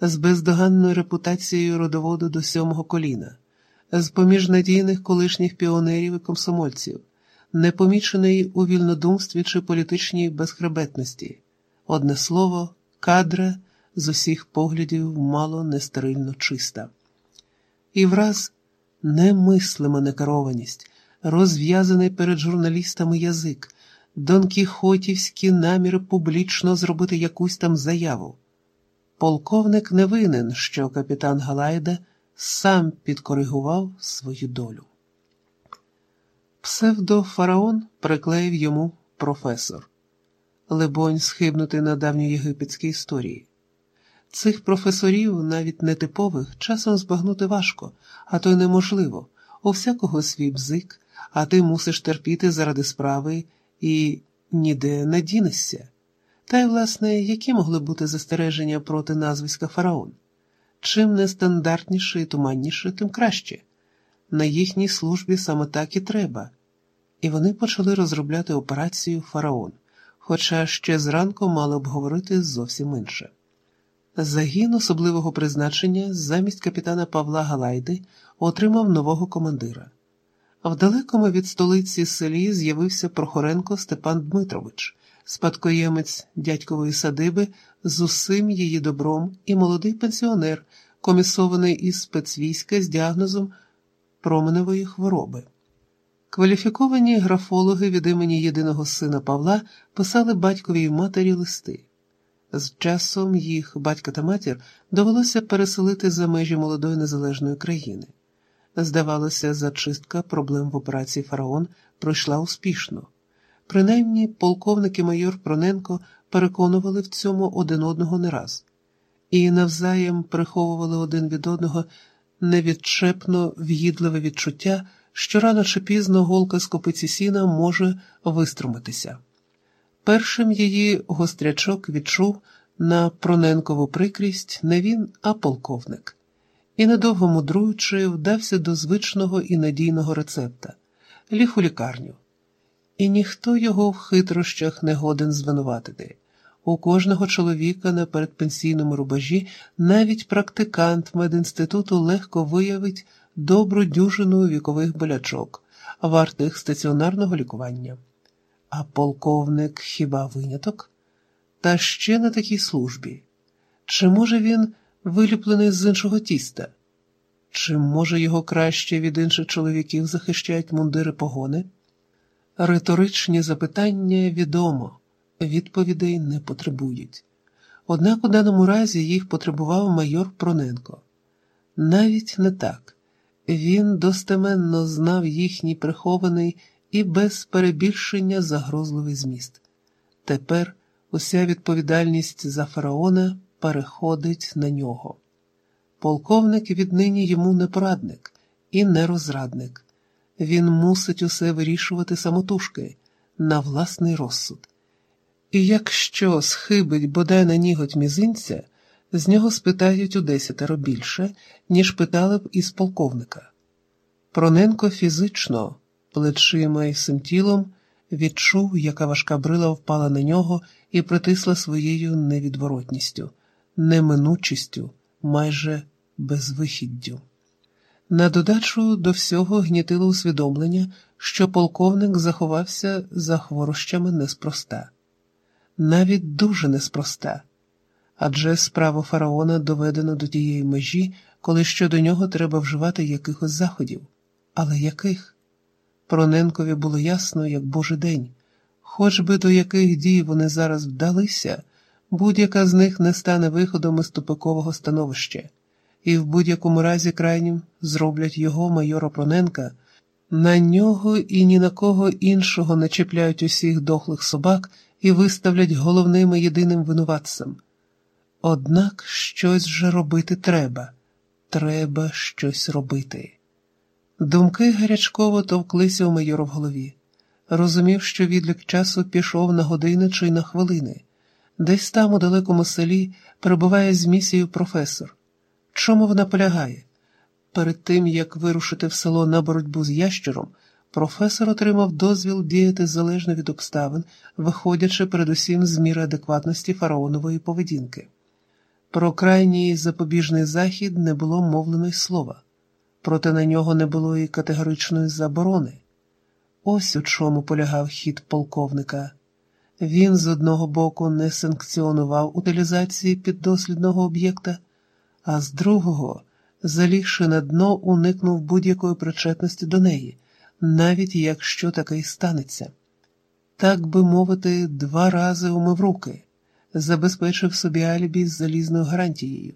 з бездоганною репутацією родоводу до сьомого коліна, з поміж надійних колишніх піонерів і комсомольців, непоміченої у вільнодумстві чи політичній безхребетності, одне слово, кадра з усіх поглядів мало нестерильно чиста. І враз немислима некерованість, розв'язаний перед журналістами язик, донкіхотівські наміри публічно зробити якусь там заяву. Полковник не винен, що капітан Галайда сам підкоригував свою долю. Псевдофараон приклеїв йому професор, либонь, схибнути на давньоєгипетській історії. Цих професорів, навіть нетипових, часом збагнути важко, а то й неможливо. У всякого свій бзик, а ти мусиш терпіти заради справи і ніде не дінешся. Та й, власне, які могли бути застереження проти назвиська фараон? Чим нестандартніше і туманніше, тим краще. На їхній службі саме так і треба. І вони почали розробляти операцію Фараон, хоча ще зранку мали обговорити зовсім інше. Загін особливого призначення замість капітана Павла Галайди отримав нового командира. В далекому від столиці селі з'явився Прохоренко Степан Дмитрович, спадкоємець дядькової садиби з усім її добром і молодий пенсіонер, комісований із спецвійська з діагнозом променевої хвороби. Кваліфіковані графологи від імені єдиного сина Павла писали батьковій матері листи. З часом їх батька та матір довелося переселити за межі молодої незалежної країни. Здавалося, зачистка проблем в операції Фараон пройшла успішно. Принаймні, полковник і майор Проненко переконували в цьому один одного не раз, і навзаєм приховували один від одного невідчепно в'їдливе відчуття, що рано чи пізно голка з копиці сіна може виструмитися. Першим її гострячок відчув на Проненкову прикрість не він, а полковник, і, недовго мудруючи, вдався до звичного і надійного рецепта ліг лікарню. І ніхто його в хитрощах не годен звинуватити. У кожного чоловіка на передпенсійному рубежі навіть практикант медінституту легко виявить добру дюжину вікових болячок, вартих стаціонарного лікування. А полковник хіба виняток? Та ще на такій службі. Чи може він виліплений з іншого тіста? Чи може його краще від інших чоловіків захищають мундири погони? Риторичні запитання відомо, відповідей не потребують. Однак у даному разі їх потребував майор Проненко. Навіть не так. Він достеменно знав їхній прихований і без перебільшення загрозливий зміст. Тепер уся відповідальність за фараона переходить на нього. Полковник віднині йому не порадник і не розрадник. Він мусить усе вирішувати самотужки на власний розсуд. І якщо схибить бодай на ніготь мізинця, з нього спитають у десятеро більше, ніж питали б із полковника. Проненко фізично, плечима і всім тілом, відчув, яка важка брила впала на нього і притисла своєю невідворотністю, неминучістю, майже безвихіддю. На додачу до всього гнітило усвідомлення, що полковник заховався за хворощами неспроста, навіть дуже неспроста, адже справа фараона доведено до тієї межі, коли щодо нього треба вживати якихось заходів. Але яких? Проненкові було ясно, як божий день, хоч би до яких дій вони зараз вдалися, будь-яка з них не стане виходом із тупикового становища і в будь-якому разі крайнім зроблять його майора Проненка, на нього і ні на кого іншого не чіпляють усіх дохлих собак і виставлять головним і єдиним винуватцем. Однак щось же робити треба, треба щось робити. Думки гарячково товклися у майора в голові. Розумів, що відлік часу пішов на години чи на хвилини. Десь там, у далекому селі, перебуває з місією професор. Чому вона полягає? Перед тим, як вирушити в село на боротьбу з ящером, професор отримав дозвіл діяти залежно від обставин, виходячи передусім з міри адекватності фараонової поведінки. Про крайній запобіжний захід не було мовлено й слова, проте на нього не було і категоричної заборони. Ось у чому полягав хід полковника. Він з одного боку не санкціонував утилізації піддослідного об'єкта, а з другого, залігши на дно, уникнув будь-якої причетності до неї, навіть якщо таке й станеться. Так би мовити, два рази умив руки, забезпечив собі алібі з залізною гарантією.